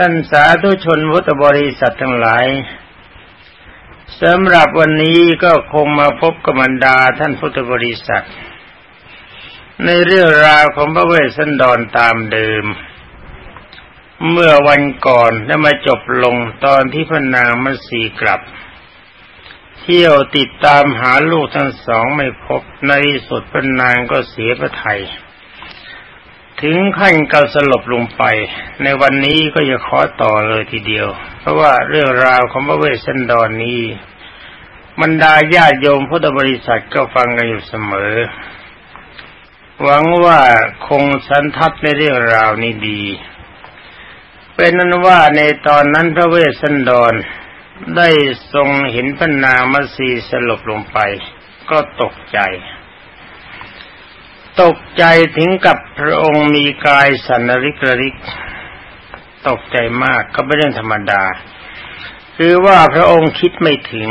ท่านสาธุชนพุทธบริษัททั้งหลายสำหรับวันนี้ก็คงมาพบกับบรรดาท่านพุทธบริษัท ในเรื่องราวของพระเวสสันดรตามเดิม เมื่อวันก่อนได้มาจบลงตอนที่พระนางมัสีกลับ เที่ยวติดตามหาลูกทั้งสองไม่พบในสุดพระนางก็เสียพระไทย ถึงขั้นกาสลบลงไป ในวันนี้ก็จะขอต่อเลยทีเดียว เพราะว่าเรื่องราวของพระเวสสันดรนนี้บรรดาญาติโยมพุทธบริษัทก็ฟังกันอยู่เสมอ หวังว่าคงสันทัดในเรื่องราวนี้ดี เป็นนั้นว่าในตอนนั้นพระเวสสันดรได้ทรงเห็นพระนางมัสีสลบลงไป ก็ตกใจ ตกใจถึงกับพระองค์มีกายสันริกริก ตกใจมากก็ไม่เรื่องธรรมดา คือว่าพระองค์คิดไม่ถึง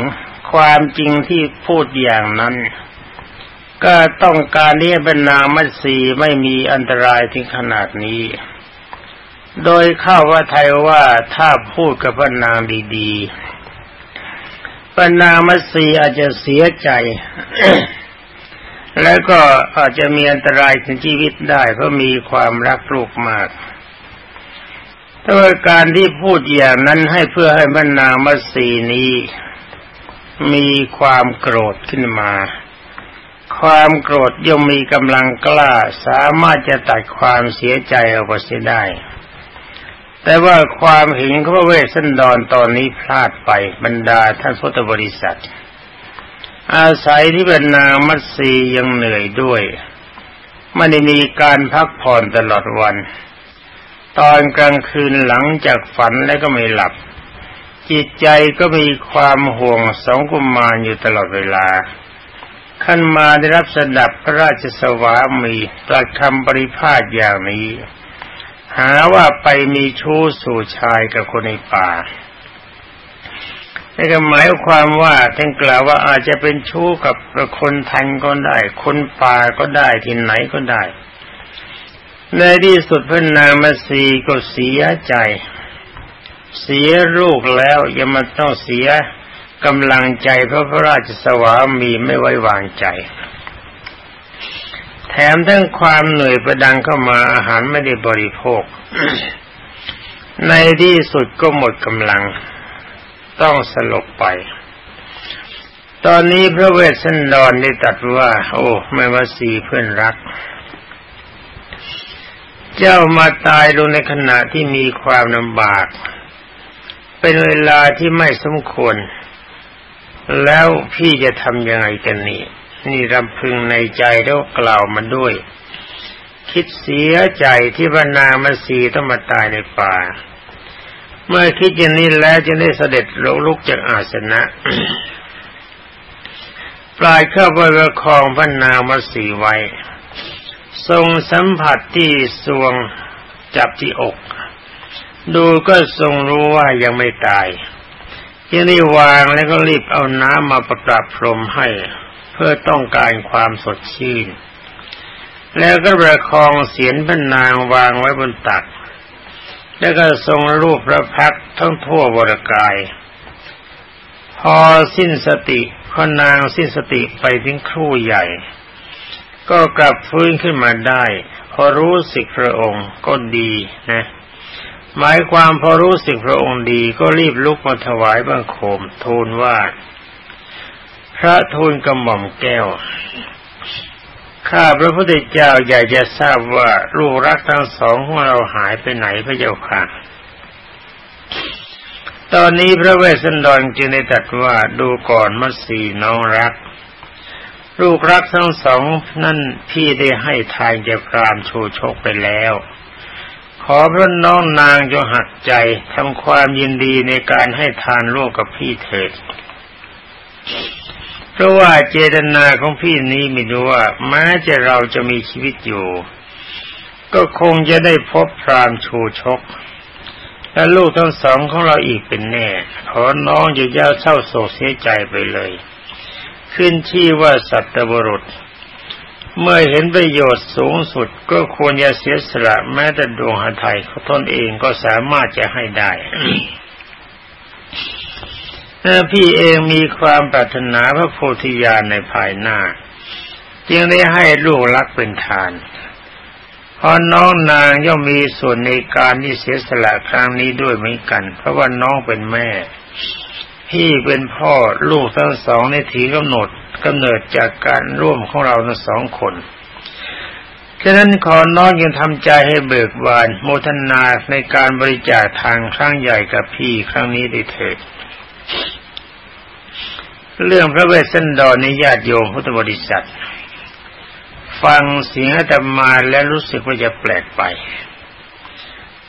ความจริงที่พูดอย่างนั้น ก็ต้องการที่บรรนางมัตสีไม่มีอันตรายถึงขนาดนี้ โดยเข้าว่าไทยว่าถ้าพูดกับพระนางดีๆพระนางมัตสีอาจจะเสียใจ แล้วก็อาจจะมีอันตรายถึงชีวิตได้เพราะมีความรักลูกมากแต่ว่าการที่พูดอย่างนั้นให้เพื่อให้บรรณามัสีนี้ มีความโกรธขึ้นมา ความโกรธย่อมมีกำลังกล้าสามารถจะตัดความเสียใจออกไปเสียได้ แต่ว่าความห็นของพระเวสสันดรตอนนี้พลาดไปบรรดาท่านพุทธบริษัท อาศัยที่เป็นนางมัตสียังเหนื่อยด้วยไม่ได้มีการพักผ่อนตลอดวัน ตอนกลางคืนหลังจากฝันแล้วก็ไม่หลับ จิตใจก็มีความห่วงสองกุมารอยู่ตลอดเวลาขั้นมาได้รับสดับพระราชสวามีตรัสคำปริพาทอย่างนี้ หาว่าไปมีชู้สู่ชายกับคนในป่า นี่ก็หมายความว่าท่านกล่าวว่าอาจจะเป็นชู้กับคนทันก็ได้ คนป่าก็ได้ที่ไหนก็ได้ ในที่สุดพระนางมาสีก็เสียใจ เสียลูกแล้วยังมาต้องเสียกำลังใจเพราะพระราชสวามีไม่ไว้วางใจ แถมทั้งความเหนื่อยประดังเข้ามาอาหารไม่ได้บริโภค ในที่สุดก็หมดกำลัง ต้องสลบไป ตอนนี้พระเวสสันดรได้ตัดว่า โอ้ไม่ว่าสีเพื่อนรัก เจ้ามาตายลงในขณะที่มีความลำบาก เป็นเวลาที่ไม่สมควร แล้วพี่จะทำยังไงกันนี่นี่รำพึงในใจแล้วกล่าวมาด้วย คิดเสียใจที่บรรณามาสีต้องมาตายในป่า เมื่อคิดอย่างนี้แล้วจึงได้เสด็จลุกจากอาสนะ ปลายเข้าไปประคองพระนางมาสีไว้ ทรงสัมผัสที่สวงจับที่อก ดูก็ทรงรู้ว่ายังไม่ตายยังได้วางแล้วก็รีบเอาน้ำมาประดับพรมให้ เพื่อต้องการความสดชื่น แล้วก็ประคองเสียนพระนางวางไว้บนตัก แล้วก็ทรงรูปพระพักทั้งทั่วบรกาย พอสิ้นสติพอนางสิ้นสติไปถึงครู่ใหญ่ ก็กลับฟื้นขึ้นมาได้ พอรู้สึกพระองค์ก็ดีนะหมายความพอรู้สึกพระองค์ดีก็รีบลุกมาถวายบังคมทูลว่า พระทูลกระหม่อมแก้ว ข้าพระพุทธเจ้าอยากจะทราบว่าลูกรักทั้งสองของเราหายไปไหนพระเจ้าค่ะ ตอนนี้พระเวสสันดรจึงได้ตรัสว่าดูก่อนมัสีน้องรัก ลูกรักทั้งสองนั่นพี่ได้ให้ทายแก่พรามชโชคไปแล้ว ขอพระน้องนางจงหักใจทำความยินดีในการให้ทานโลกกับพี่เถิด เพราะว่าเจตนาของพี่นี้ไมีดูว่าแม้จะเราจะมีชีวิตอยู่ ก็คงจะได้พบพรามชูชก และลูกทั้งสองของเราอีกเป็นแน่ขอน้องอย่าย่าเศร้าโศกเสียใจไปเลย ขึ้นชื่อว่าสัตบุรุษ เมื่อเห็นประโยชน์สูงสุดก็ควรจะเสียสละแม้แต่ดวงหทัยเขาตนเองก็สามารถจะให้ได้ ถ้าพี่เองมีความปรารถนาพระโพธิญาณในภายหน้า จึงได้ให้ลูกรักเป็นทานเพราะน้องนางย่อมมีส่วนในการที่เสียสละครั้งนี้ด้วยเหมือนกัน เพราะว่าน้องเป็นแม่ พี่เป็นพ่อลูกทั้งสองในถีกำหนดกำเนิดจากการร่วมของเราทั้งสองคนฉะนั้นขอน้องยังทำใจให้เบิกบานโมทนาในการบริจาคทางครั้งใหญ่กับพี่ครั้งนี้ได้เถิด เรื่องพระเวสสันดรในญาติโยมพุทธบริษัท ฟังเสียงธรรมาแล้วรู้สึกว่าจะแปลกไป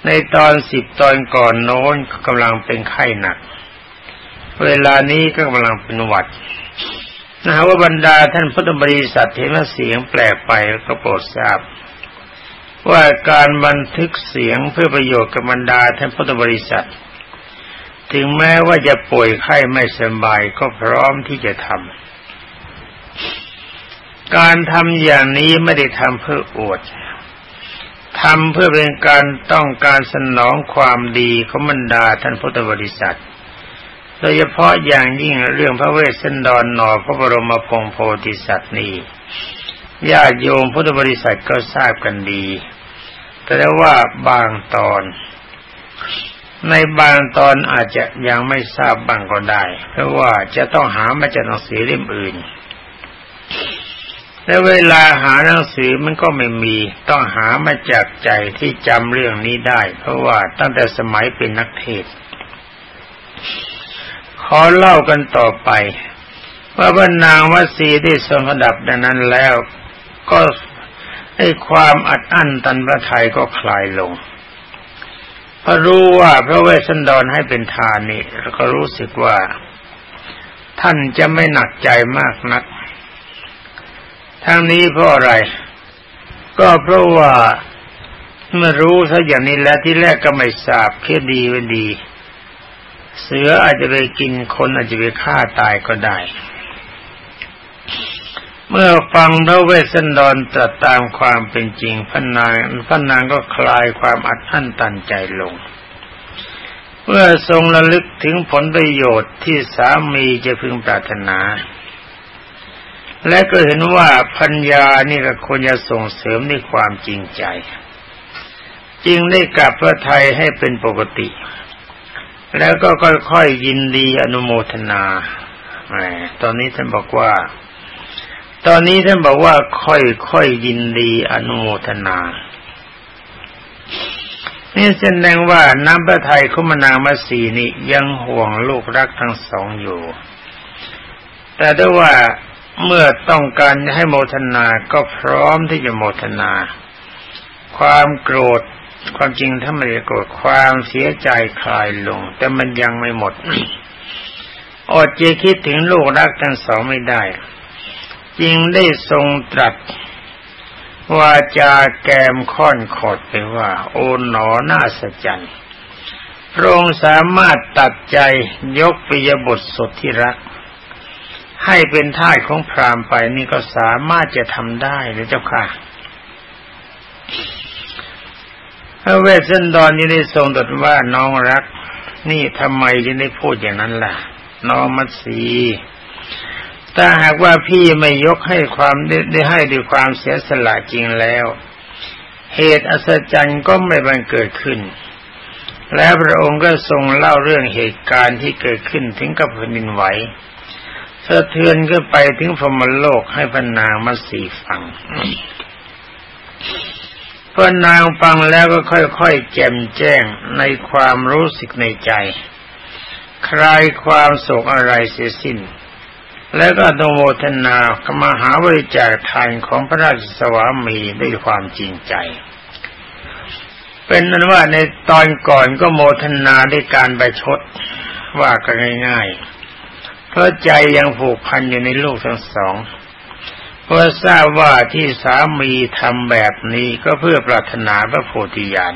ในตอนสิบตอนก่อนโน้นกำลังเป็นไข้หนัก เวลานี้ก็กำลังเป็นหวัดนะฮะว่าบรรดาท่านพุทธบริษัทเห็นว่าเสียงแปลกไปก็โปรดทราบ ว่าการบันทึกเสียงเพื่อประโยชน์กับบรรดาท่านพุทธบริษัท ถึงแม้ว่าจะป่วยไข้ไม่สบายก็พร้อมที่จะทำ การทำอย่างนี้ไม่ได้ทำเพื่ออวดทำเพื่อเป็นการต้องการสนองความดีของบรรดาท่านพุทธบริษัท โดยเฉพาะอย่างยิ่งเรื่องพระเวสสันดรหนอพระบรมพงโพธิสัตว์นี้ญาติโยมพุทธบริษัทก็ทราบกันดี แต่ว่าบางตอน ในบางตอนอาจจะยังไม่ทราบบางก็ได้ เพราะว่าจะต้องหามาจากหนังสือเล่มอื่น และเวลาหาหนังสือมันก็ไม่มี ต้องหามาจากใจที่จำเรื่องนี้ได้ เพราะว่าตั้งแต่สมัยเป็นนักเทศขอเล่ากันต่อไป ว่าบรรนางวสีได้ทรงระดับดังนั้นแล้ว ก็ให้ความอัดอั้นตันประทัยก็คลายลง พอรู้ว่าพระเวสสันดรให้เป็นทานนี่แล้วก็รู้สึกว่า ท่านจะไม่หนักใจมากนัก ทั้งนี้เพราะอะไร ก็เพราะว่าเมื่อรู้ซะอย่างนี้แล้วที่แรกก็ไม่ทราบแค่ดีเป็นดี เสืออาจจะไปกินคนอาจจะไปฆ่าตายก็ได้ เมื่อฟังพระเวสสันดรตรัสตามความเป็นจริงพนางพนางก็คลายความอัดอั้นตันใจลง เมื่อทรงระลึกถึงผลประโยชน์ที่สามีจะพึงปรารถนา และก็เห็นว่าพัญญานี่ก็ควรจะส่งเสริมในความจริงใจจึงได้กลับพระไทยให้เป็นปกติ แล้วก็ค่อยๆยินดีอนุโมทนาตอนนี้ท่านบอกว่า ตอนนี้ท่านบอกว่าค่อยๆยินดีอนุโมทนา นี่แสดงว่าน้ำพระทัยคมนามาสีนี่ยังห่วงลูกรักทั้งสองอยู่ แต่ด้วยว่าเมื่อต้องการให้โมทนาก็พร้อมที่จะโมทนา ความโกรธความจริงถ้าไม่ได้โกรธความเสียใจคลายลง แต่มันยังไม่หมดอดจคิดถึงลูกรักทั้งสองไม่ได้ จึงได้ทรงตรัสวาจาแกมค่อนขอดไปว่า โอ๋หนอน่าสะใจพระองค์สามารถตัดใจยกปิยบทสดที่รัก ให้เป็นท่ายของพรามไปนี่ก็สามารถจะทำได้หรือเจ้าค่ะพระเวสสันดรยังได้ทรงตรัสว่าน้องรัก นี่ทำไมยังได้พูดอย่างนั้นล่ะ น้องมัตสี ถ้าหากว่าพี่ไม่ยกให้ความได้ให้ด้วยความเสียสละจริงแล้ว เหตุอัศจรรย์ก็ไม่บังเกิดขึ้น แล้วพระองค์ก็ทรงเล่าเรื่องเหตุการณ์ที่เกิดขึ้นถึงกับแผ่นดินไหวสะเทือนขึ้นไปถึงพรมโลกให้พนางมัสีฟังพอนางฟังแล้วก็ค่อยๆแจ่มแจ้งในความรู้สึกในใจ คลายความโศกอะไรเสียสิ้น แล้วก็โนโมทนากมาหาบริจาคทานของพระราชสวามีด้วยความจริงใจ เป็นนั้นว่าในตอนก่อนก็โมทนาด้วยการไปชดว่ากันง่ายๆ เพราะใจยังผูกพันอยู่ในลูกทั้งสอง เพราะทราบว่าที่สามีทำแบบนี้ก็เพื่อปรารถนาพระโพธิญาณ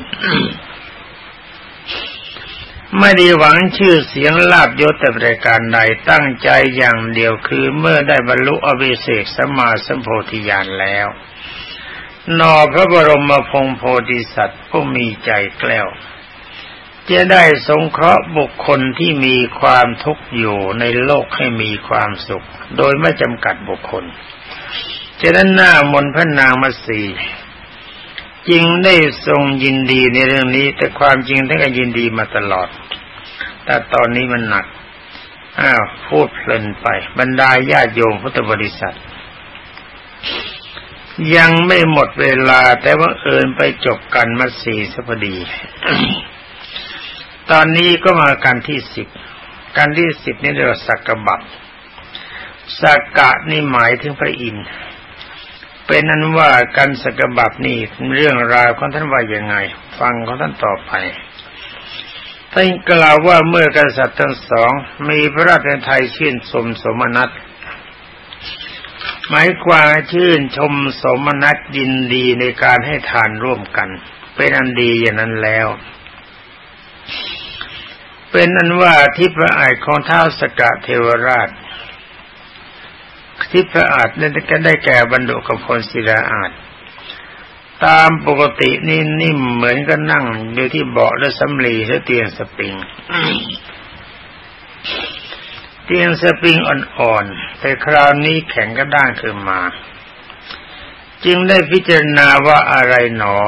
ไม่ได้หวังชื่อเสียงลาบยศแต่ประการใดตั้งใจอย่างเดียวคือเมื่อได้บรรลุอภิเศกสมาสัมโพธิญาณแล้ว นอพระบรมพงโพธิสัตว์ผู้มีใจแกล้ว จะได้สงเคราะห์บุคคลที่มีความทุกข์อยู่ในโลกให้มีความสุข โดยไม่จำกัดบุคคลจะนั้นหน้ามนพระนางมาสี จึงได้ทรงยินดีในเรื่องนี้ แต่ความจริงท่านก็ยินดีมาตลอด แต่ตอนนี้มันหนักอ้าวพูดเพลินไป บรรดาญาโยมพุทธบริษัท ยังไม่หมดเวลาแต่ว่าเอินไปจบกันมาสี่สัพดี ตอนนี้ก็มากันที่สิบกันที่สิบนี่เรียกว่าสักกะบับสักกะนี่หมายถึงพระอินทร์ เป็นนั้นว่าการสกบับนี่เรื่องราวของท่านว่ายังไง ฟังของท่านต่อไปท่านกล่าวว่าเมื่อกษัตริย์ทั้งสองมีพระราชไทยชื่นชมสมนัตหมายความชื่นชมสมนัตยินดีในการให้ทานร่วมกัน เป็นอันดีอย่างนั้นแล้วเป็นอันว่าที่พระอายของเท้าสกะเทวราช ทิพระอาจนั่นก็ได้แก่บรรดุกับพลศิลาอาจตามปกตินี่นิ่มเหมือนกับนั่งอยู่ที่เบาะและสำลีและเตียงสปริง เตียงสปริงอ่อนๆ แต่คราวนี้แข็งกระด้างขึ้นมา จึงได้พิจารณาว่าอะไรหนอ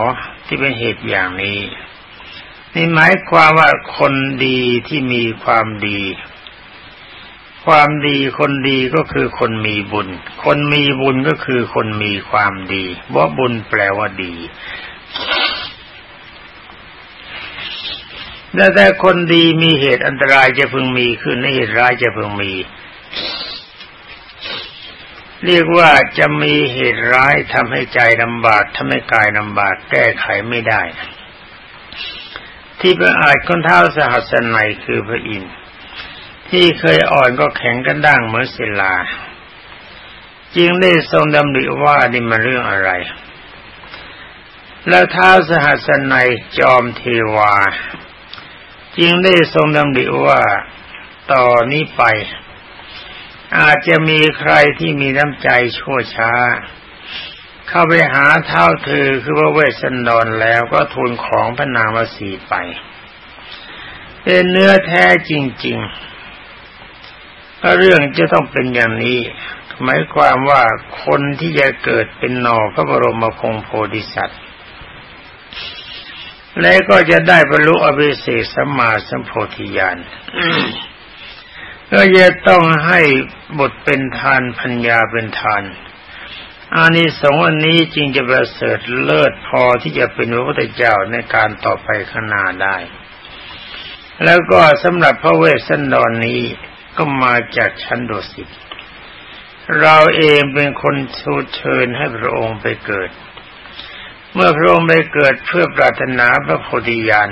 ที่เป็นเหตุอย่างนี้ นี่หมายความว่าคนดีที่มีความดี ความดีคนดีก็คือคนมีบุญ คนมีบุญก็คือคนมีความดีว่าบุญแปลว่าดีแต่แต่คนดีมีเหตุอันตรายจะพึงมีขึ้นเหตุร้ายจะพึงมี เรียกว่าจะมีเหตุร้ายทำให้ใจลำบากทำให้กายลำบากแก้ไขไม่ได้ ที่พระอาจคนเท้าสหัสนัยคือพระอินทร์ ที่เคยอ่อนก็แข็งกระด้างเหมือนศิลาจึงได้ทรงดำริว่านี่มันเรื่องอะไร แล้วท้าสหัสนัยจอมเทวา จึงได้ทรงดำริว่าต่อนนี้ไป อาจจะมีใครที่มีน้ำใจชั่วช้า เข้าไปหาเท้าเธอคือว่าเวสันดรแล้วก็ทูลของพระนางมาสีไป เป็นเนื้อแท้จริง ๆ เรื่องจะต้องเป็นอย่างนี้หมายความว่าคนที่จะเกิดเป็นนอพระบรมคงโพธิสัตว์ และก็จะได้บรรลุอภิเศษสัมมาสัมโพธิญาณก็จะต้องให้บทเป็นทานพัญญาเป็นทานอานิสงส์อันนี้จริงจะประเสริฐเลิศพอที่จะเป็นพระพุทธเจ้าในการต่อไปข้างหน้าได้ แล้วก็สำหรับพระเวสสันดรนนี้ ก็มาจากชั้นโดสิตเราเองเป็นคนชูเชิญให้พระองค์ไปเกิด เมื่อพระองค์ไปเกิดเพื่อปรารถนาพระโพธิญาณ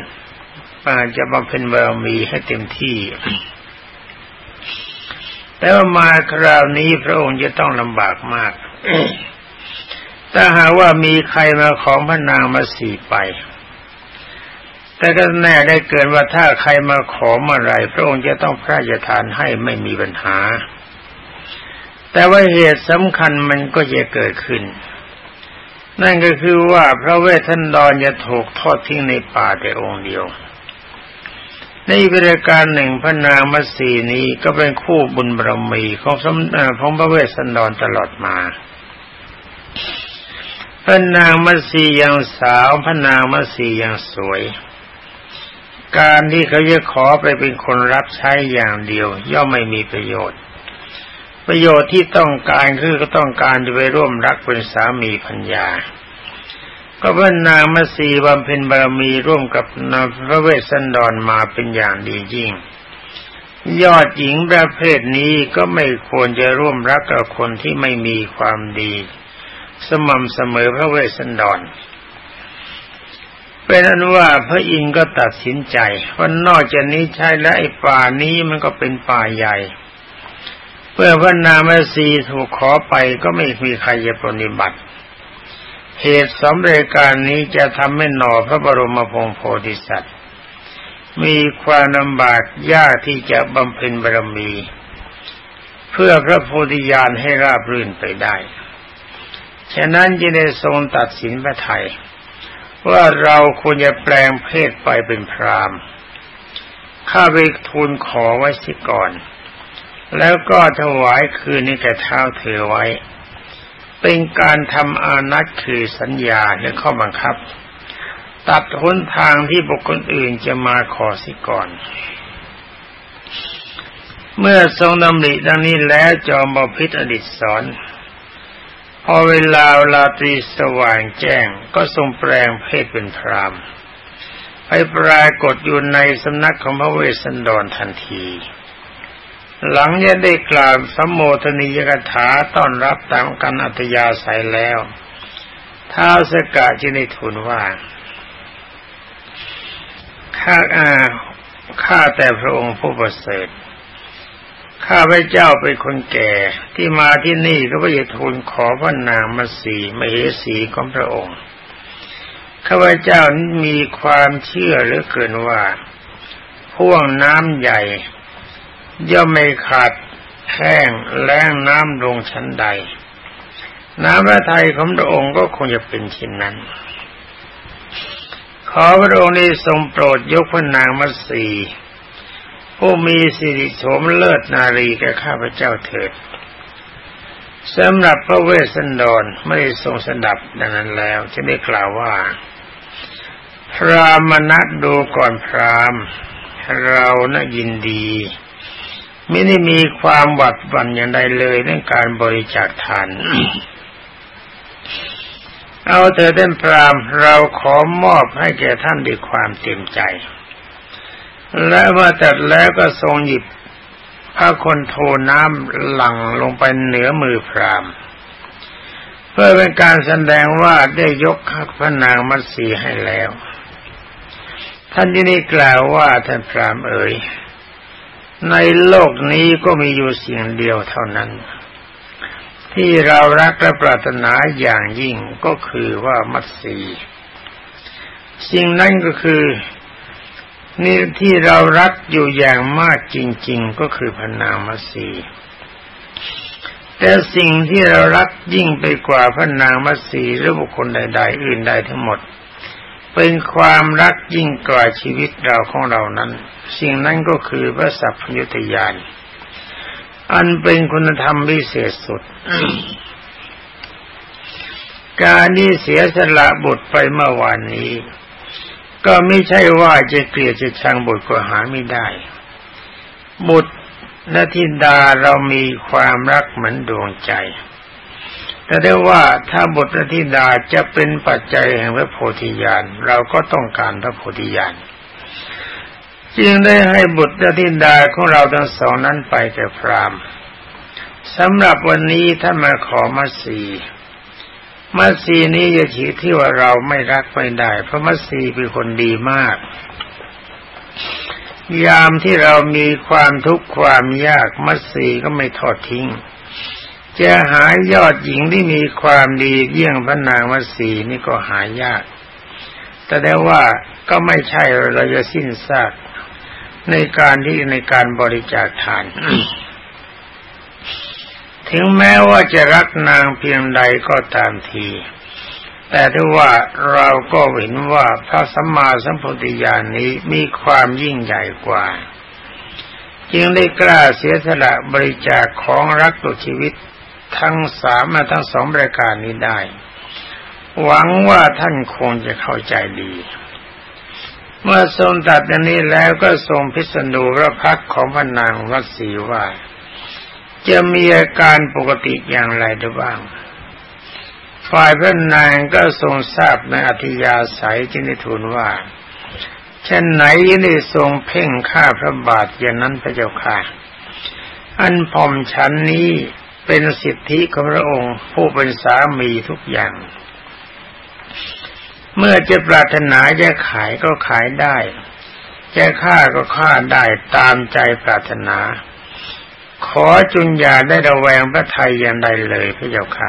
อาจจะบำเพ็ญบารมีให้เต็มที่ แต่ว่ามาคราวนี้พระองค์จะต้องลำบากมาก ถ้าหาว่ามีใครมาของพระนางมาสี่ไป แต่ก็แน่ได้เกินว่าถ้าใครมาขอเมื่อไรพระองค์จะต้องพระราชทานให้ไม่มีปัญหา แต่ว่าเหตุสำคัญมันก็จะเกิดขึ้น นั่นก็คือว่าพระเวททันดรจะถูกทอดทิ้งในป่าแต่องค์เดียว ในบริการหนึ่งพระนางมัสีนี้ก็เป็นคู่บุญบารมีของสมของพระเวสสันดรตลอดมาพระนางมัสียังสาวพระนางมัสียังสวย การที่เขาจะขอไปเป็นคนรับใช้อย่างเดียว ย่อมไม่มีประโยชน์ ประโยชน์ที่ต้องการคือก็ต้องการจะไปร่วมรักเป็นสามีพัญญา ก็เพื่อนางมาสีบำเพ็ญบารมีร่วมกับนพระเวสสันดรมาเป็นอย่างดียิ่ง ยอดหญิงประเภทนี้ก็ไม่ควรจะร่วมรักกับคนที่ไม่มีความดี สม่ำเสมอพระเวสสันดร เป็นอันว่าพระอินทร์ก็ตัดสินใจว่านอกจากนี้ใช่และไอ้ป่านี้มันก็เป็นป่าใหญ่เพื่อพระนามสีถูกขอไปก็ไม่มีใครจะปฏิบัติ เหตุสำเร็จการนี้จะทำให้หนอพระบรมพงโพธิสัตว์ มีความลำบากยากที่จะบำเพ็ญบารมี เพื่อพระโพธิญาณให้ราบรื่นไปได้ ฉะนั้นจึงได้ทรงตัดสินพระไทย ว่าเราควรจะแปลงเพศไปเป็นพรามข้าไปทูลขอไว้สิก่อน แล้วก็ถวายคืนนี้แก่เท้าเธอไว้ เป็นการทำอานัตคือสัญญาและข้อบังคับ ตัดหนทางที่บุคคลอื่นจะมาขอสิก่อน เมื่อทรงดำริดังนี้แล้วจอมบพิษอดิตสอน พอเวลาลาตรีสว่างแจ้งก็ทรงแปลงเพศเป็นพรามไปปรากฏอยู่ในสำนักของพระเวสสันดรทันที หลังจะได้กล่าวสมโภชนิยกถาต้อนรับตามกันอัตยาศัยแล้วท้าสกาจินิทูลว่าข้าอาข้าแต่พระองค์ผู้ประเสริฐ ข้าพเจ้าเป็นคนแก่ที่มาที่นี่ก็เพื่อทูลขอพระนางมาสีมเหสีของพระองค์ข้าพเจ้ามีความเชื่อหรือเกินว่าพ่วงน้ำใหญ่ ย่อมไม่ขาดแห้งแล้งน้ำลงชั้นใด น้ำพระทัยของพระองค์ก็คงจะเป็นเช่นนั้น ขอพระองค์ได้ทรงโปรดยกพระนางมัสี ผู้มีสิริโฉมเลิศนารีแก่ข้าพเจ้าเถิดสำหรับพระเวสสันดรไม่ได้ทรงสดับดังนั้นแล้วจะได้กล่าวว่า พรามนัดดูก่อนพรามเรานะยินดี ไม่ได้มีความหวัดหวั่นอย่างใดเลยในการบริจาคทานเอาเธอเต้นพรามเราขอมอบให้แก่ท่านด้วยความเต็มใจ และเมื่อตัดแล้วก็ทรงหยิบพระคนโทน้ำหลั่งลงไปเหนือมือพรามเพื่อเป็นการแสดงว่าได้ยกพระนางมัตสีให้แล้ว ท่านที่นี่กล่าวว่าท่านพรามเอ๋ยในโลกนี้ก็มีอยู่สิ่งเดียวเท่านั้น ที่เรารักและปรารถนาอย่างยิ่งก็คือว่ามัตสีสิ่งนั้นก็คือ นี่ที่เรารักอยู่อย่างมากจริง ๆ ก็คือพนางมัสีแต่สิ่งที่เรารักยิ่งไปกว่าพระนางมัสีหรือบุคคลใด ๆ อื่นใดทั้งหมด เป็นความรักยิ่งกว่าชีวิตเราของเรานั้น สิ่งนั้นก็คือพระสัพพยุตยานอันเป็นคุณธรรมพิเศษสุด การนี้เสียสละบุตรไปเมื่อวานนี้ ก็ไม่ใช่ว่าจะเกลียดจะชังบุตรก็หาไม่ได้ บุตรและทิดาเรามีความรักเหมือนดวงใจ แต่ได้ว่าถ้าบุตรและธิดาจะเป็นปัจจัยแห่งพระโพธิญาณเราก็ต้องการพระโพธิญาณจึงได้ให้บุตรธิดาของเราทั้งสองนั้นไปแก่พรามสำหรับวันนี้ท่านมาขอมาสี มัสีนี้จะฉีที่ว่าเราไม่รักไม่ได้ เพราะมัสีเป็นคนดีมาก ยามที่เรามีความทุกข์ความยากมัสีก็ไม่ทอดทิ้ง จะหายยอดหญิงที่มีความดีเยี่ยงพระนางมัสีนี่ก็หายาก แต่ได้ว่าก็ไม่ใช่เราจะสิ้นซากในการที่ในการบริจาคทาน ถึงแม้ว่าจะรักนางเพียงใดก็ตามที แต่ถ้าว่าเราก็เห็นว่าพระสัมมาสัมพุทธญาณนี้มีความยิ่งใหญ่กว่า จึงได้กล้าเสียสละบริจาคของรักตัวชีวิตทั้งสามมาทั้งสองบริการนี้ได้ หวังว่าท่านคงจะเข้าใจดี เมื่อทรงตัดอันนี้แล้วก็ทรงพิสณูพระพักของพระนางวัดศรีว่า จะมีอาการปกติอย่างไรได้บ้าง ฝ่ายพระนางก็ทรงทราบในอธิยาศัยจึงได้ทูลว่าเช่นไหนได้ทรงเพ่งฆ่าพระบาทอย่างนั้นพระเจ้าค่ะ อันพอมฉันนี้เป็นสิทธิของพระองค์ผู้เป็นสามีทุกอย่าง เมื่อจะปรารถนาจะขายก็ขายได้ จะฆ่าก็ฆ่าได้ตามใจปรารถนา ขอจุนยาได้ระแวงพระไทยอย่างใดเลยพระเจ้าค่ะ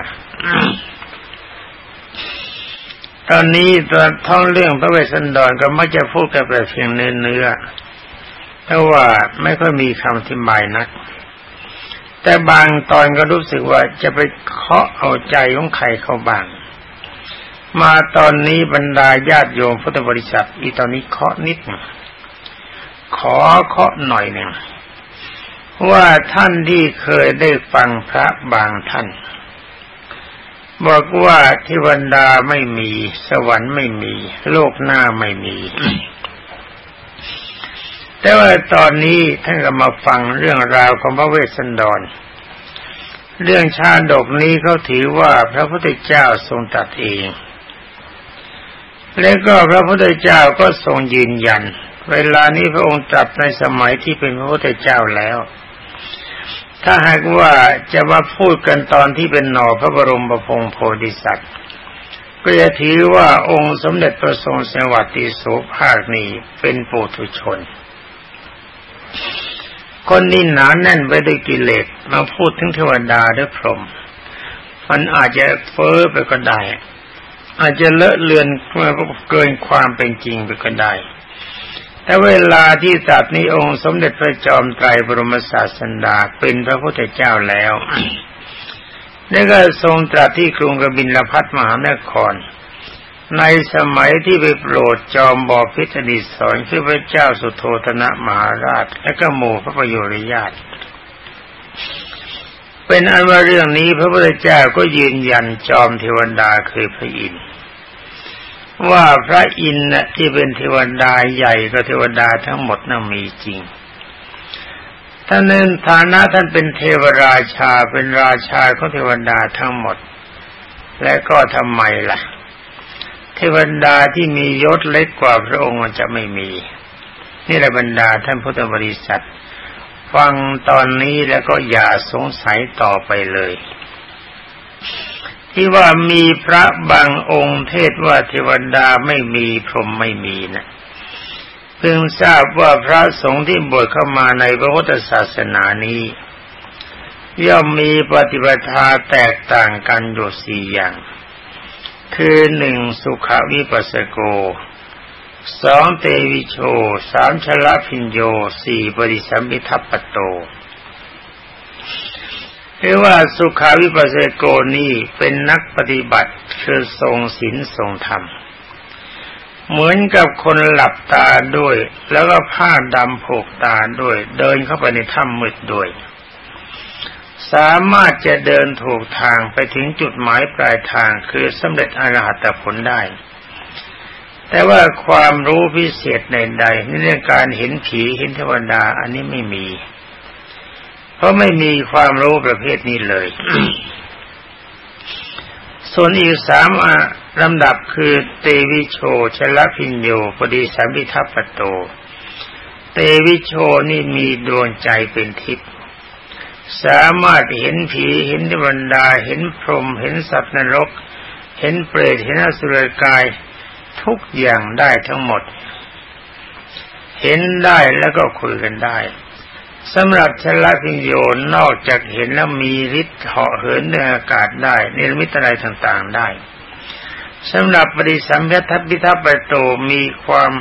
ตอนนี้ตัวท่องเรื่องพระเวสสันดรก็มักจะพูดกันแต่เพียงเนื้อเนื้อแต่ว่าไม่ค่อยมีคำอธิบายนัก แต่บางตอนก็รู้สึกว่าจะไปเคาะเอาใจของใครเขาบ้าง มาตอนนี้บรรดาญาติโยมพุทธบริษัทอีตอนนี้เคาะนิดหนึ่งขอเคาะหน่อยหนึ่ง ว่าท่านที่เคยได้ฟังพระบางท่าน บอกว่าที่วันดาไม่มี สวรรค์ไม่มี โลกหน้าไม่มี แต่ว่าตอนนี้ท่านก็มาฟังเรื่องราวของพระเวสสันดร เรื่องชาดกนี้เขาถือว่าพระพุทธเจ้าทรงตัดเอง และก็พระพุทธเจ้าก็ทรงยืนยันเวลานี้พระองค์ตรัสในสมัยที่เป็นพระพุทธเจ้าแล้ว ถ้าหากว่าจะมาพูดกันตอนที่เป็นหน่อพระบรมประพงโพธิสัตว์ ก็จะถือว่าองค์สมเด็จพระทรงสวัสดิโสภาคนี้เป็นปุถุชน คนนี้หนาแน่นไปด้วยกิเลสมาพูดถึงเทวดาด้วยพรหมมันอาจจะเฟ้อไปก็ได้ อาจจะเลอะเลือนเกินความเป็นจริงไปก็ได้ แต่เวลาที่ตัดนี้องค์สมเด็จพระจอมไตรบรมศาสดาเป็นพระพุทธเจ้าแล้วนี่ก็ทรงตรัสที่กรุงกบินลพัทมหานคร ในสมัยที่ไปโปรดจอมบอพิธดิสอนคือพระเจ้าสุโธธนะมหาราช และก็หมู่พระประโยชน์ญาติเป็นอันว่าเรื่องนี้พระพุทธเจ้าก็ยืนยันจอมเทวดาคือพระอินทร์ ว่าพระอินทร์ที่เป็นเทวดาใหญ่ก็เทวดาทั้งหมดนั้นมีจริงท่านในฐานะท่านเป็นเทวราชาเป็นราชาของเทวดาทั้งหมด และก็ทำไมล่ะ เทวดาที่มียศเล็กกว่าพระองค์จะไม่มี นี่แหละบรรดาท่านพุทธบริษัท ฟังตอนนี้แล้วก็อย่าสงสัยต่อไปเลย ที่ว่ามีพระบางองค์เทศว่าเทวดาไม่มีพรหมไม่มีนะเพิ่งทราบว่าพระสงฆ์ที่บวชเข้ามาในพระพุทธศาสนานี้ ย่อมมีปฏิปทาแตกต่างกันอยู่สี่อย่าง คือหนึ่งสุขวิปัสสโกสองเตวิโชสามชละพิญโยสี่บริสัมพิทัปปโต คือว่าสุขาวิปัสสโกนี่เป็นนักปฏิบัติคือทรงศีลทรงธรรม เหมือนกับคนหลับตาด้วย แล้วก็ผ้าดำผูกตาด้วย เดินเข้าไปในถ้ำมืดด้วย สามารถจะเดินถูกทางไปถึงจุดหมายปลายทางคือสำเร็จอรหัตผลได้แต่ว่าความรู้พิเศษในใดในเรื่องการเห็นผีเห็นเทวดาอันนี้ไม่มี เพราะไม่มีความรู้ประเภทนี้เลย ส่วนอีกสามลำดับคือเตวิโชชลพิญโยปดีสัมพิทัปโต เตวิโชนี่มีดวงใจเป็นทิพย์สามารถเห็นผีเห็นบรรดาเห็นพรหมเห็นสัตว์นรก เห็นเปรตเห็นอสุรกายทุกอย่างได้ทั้งหมด เห็นได้แล้วก็คุยกันได้ สำหรับชลพิญโยนอกจากเห็นแล้วมีฤทธิ์เหาะเหินในอากาศได้เนรมิตอะไรต่างๆได้สำหรับปริสัมพัทพิทัพปโตมีความ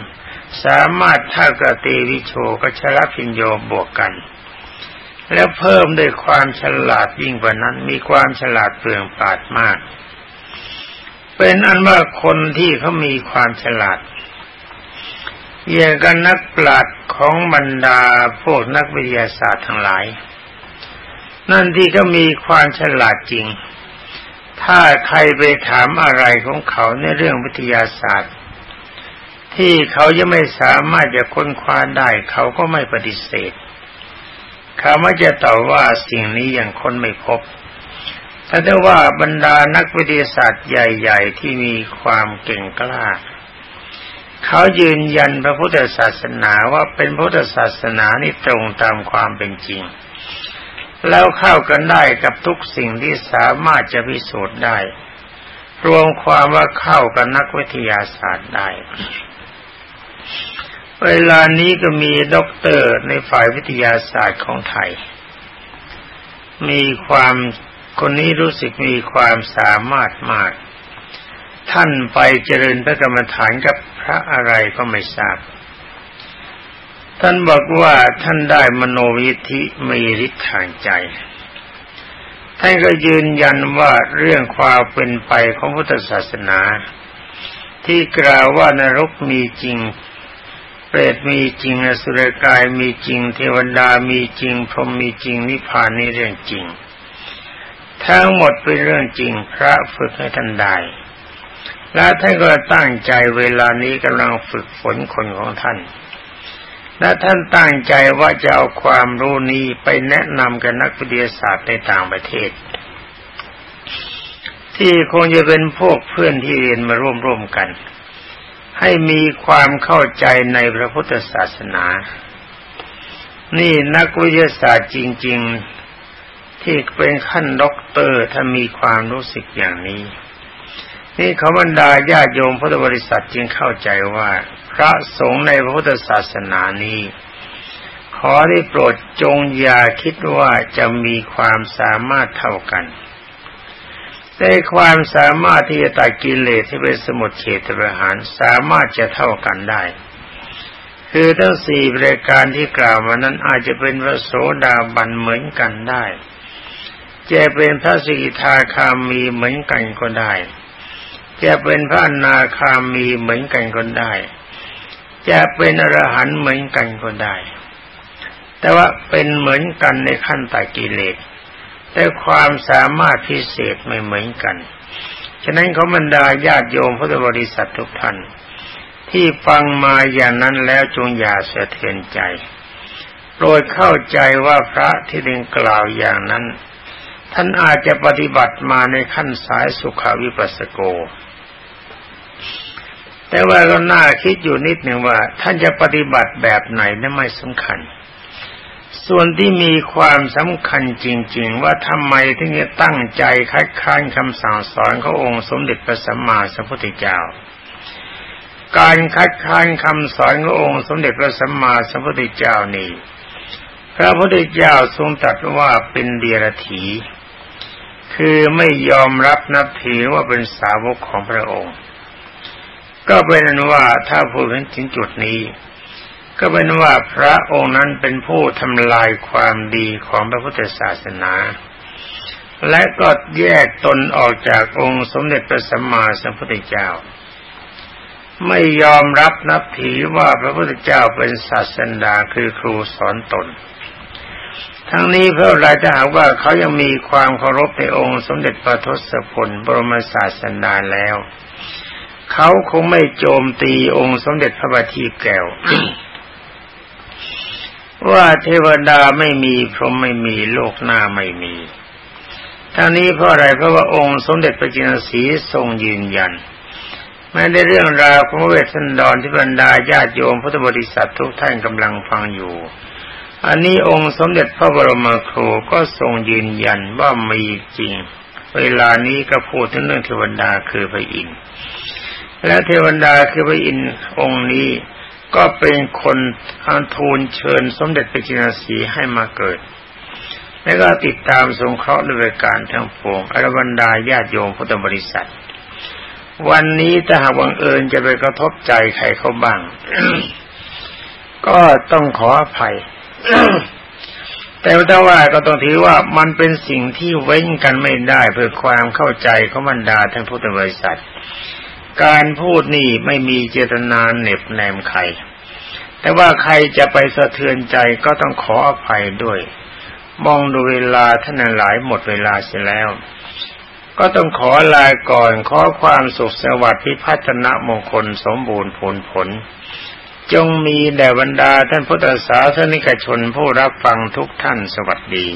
สามารถท่ากับเตวิโชกับชลพิญโยบวกกัน แล้วเพิ่มด้วยความฉลาดยิ่งกว่านั้นมีความฉลาดเปลืองปาดมาก เป็นอันว่าคนที่เขามีความฉลาดอย่างกับนักปราชญ์ ของบรรดาพวกนักวิทยาศาสตร์ทั้งหลาย นั่นที่ก็มีความฉลาดจริง ถ้าใครไปถามอะไรของเขาในเรื่องวิทยาศาสตร์ ที่เขายังไม่สามารถจะค้นคว้าได้เขาก็ไม่ปฏิเสธเขาไม่จะตอบว่าสิ่งนี้ยังค้นไม่พบถ้าได้ว่าบรรดานักวิทยาศาสตร์ใหญ่ ๆ ที่มีความเก่งกล้า เขายืนยันพระพุทธศาสนาว่าเป็นพุทธศาสนานี่ตรงตามความเป็นจริง แล้วเข้ากันได้กับทุกสิ่งที่สามารถจะพิสูจน์ได้ รวมความว่าเข้ากับนักวิทยาศาสตร์ได้ เวลานี้ก็มีด็อกเตอร์ในฝ่ายวิทยาศาสตร์ของไทย มีความคนนี้รู้สึกมีความสามารถมาก ท่านไปเจริญพระกรรมฐานกับ พระอะไรก็ไม่ทราบ ท่านบอกว่าท่านได้มโนวิธิมีฤทธิ์ทางใจ ท่านก็ยืนยันว่าเรื่องความเป็นไปของพุทธศาสนา ที่กล่าวว่านรกมีจริงเปรตมีจริงอสุรกายมีจริง เทวดามีจริงพรหมมีจริงนิพพานนี่เรื่องจริง ทั้งหมดเป็นเรื่องจริงพระฝึกให้ท่านได้ และท่านก็ตั้งใจเวลานี้กำลังฝึกฝนคนของท่าน และท่านตั้งใจว่าจะเอาความรู้นี้ไปแนะนำกับนักวิทยาศาสตร์ในต่างประเทศ ที่คงจะเป็นพวกเพื่อนที่เรียนมาร่วมร่วมกัน ให้มีความเข้าใจในพระพุทธศาสนา นี่นักวิทยาศาสตร์จริง ๆ ที่เป็นขั้นด็อกเตอร์ถ้ามีความรู้สึกอย่างนี้ นี่เขาบรรดาญาโยมพุทธบริษัทจึงเข้าใจว่า พระสงฆ์ในพระพุทธศาสนานี้ ขอได้โปรดจงอย่าคิดว่าจะมีความสามารถเท่ากันแต่ความสามารถที่จะตัดกิเลสที่เป็นสมุทเฉตประหารสามารถจะเท่ากันได้ คือทั้งสี่บริการที่กล่าวมานั้นอาจจะเป็นพระโสดาบันเหมือนกันได้ จะเป็นพระสิกขาคามีเหมือนกันก็ได้ จะเป็นพระนาคามีเหมือนกันก็ได้ จะเป็นอรหันต์เหมือนกันก็ได้ แต่ว่าเป็นเหมือนกันในขั้นตากิเลส แต่ความสามารถพิเศษไม่เหมือนกัน ฉะนั้นเขาบรรดาญาติโยมพุทธบริษัททุกท่านที่ฟังมาอย่างนั้นแล้วจงอย่าเสะเทือนใจ โปรดเข้าใจว่าพระที่เรียนกล่าวอย่างนั้น ท่านอาจจะปฏิบัติมาในขั้นสายสุขาวิปัสสโก แต่ว่าก็น่าคิดอยู่นิดหนึ่งว่า ท่านจะปฏิบัติแบบไหนนั่นไม่สำคัญ ส่วนที่มีความสำคัญจริง ๆ ว่าทำไมถึงจะตั้งใจคัดค้านคำสั่งสอนขององค์สมเด็จพระสัมมาสัมพุทธเจ้า การคัดค้านคำสอนขององค์สมเด็จพระสัมมาสัมพุทธเจ้านี่พระพุทธเจ้าทรงตรัสว่าเป็นเดียรถีคือไม่ยอมรับนับถือว่าเป็นสาวกของพระองค์ ก็เป็นว่าถ้าพูดถึงจุดนี้ ก็เป็นว่าพระองค์นั้นเป็นผู้ทำลายความดีของพระพุทธศาสนา และก็แยกตนออกจากองค์สมเด็จพระสัมมาสัมพุทธเจ้า ไม่ยอมรับนับถือว่าพระพุทธเจ้าเป็นศาสดาคือครูสอนตน ทั้งนี้เพื่ออะไรจะหากว่าเขายังมีความเคารพในองค์สมเด็จพระทศพลบรมศาสดาแล้ว เขาคงไม่โจมตีองค์สมเด็จพระบัณฑิตแก้วว่าเทวดาไม่มีพรหมไม่มีโลกหน้าไม่มีทั้งนี้เพราะอะไรเพราะว่าองค์สมเด็จพระจินสีทรงยืนยันแม้ในเรื่องราวของเวทสันดรที่บรรดาญาติโยมพุทธบริษัททุกท่านกำลังฟังอยู่ อันนี้องค์สมเด็จพระบรมครูก็ทรงยืนยันว่ามีจริง เวลานี้ก็พูดถึงเรื่องเทวดาคือพระอินทร์ และเทวดาคือพระอินทร์องค์นี้ก็เป็นคนอันทูลเชิญสมเด็จพระจินสีให้มาเกิด และก็ติดตามสงเคราะห์ด้วยการทั้งปวงอรบรรดาญาติโยมพุทธบริษัท วันนี้ถ้าหากวังเอิญจะไปกระทบใจใครเขาบ้าง ก็ต้องขออภัย แต่ถ้าว่าก็ต้องถือว่ามันเป็นสิ่งที่เว้นกันไม่ได้เพื่อความเข้าใจของบรรดาท่านพุทธบริษัท การพูดนี่ไม่มีเจตนาเหน็บแนมใคร แต่ว่าใครจะไปสะเทือนใจก็ต้องขออภัยด้วย มองดูเวลาท่านหลายหมดเวลาเสียแล้ว ก็ต้องขอลาก่อนขอความสุขสวัสดิ์พิพัฒนมงคลสมบูรณ์ผลผล จงมีแด่บรรดาท่านพุทธศาสนิกชนผู้รับฟังทุกท่านสวัสดี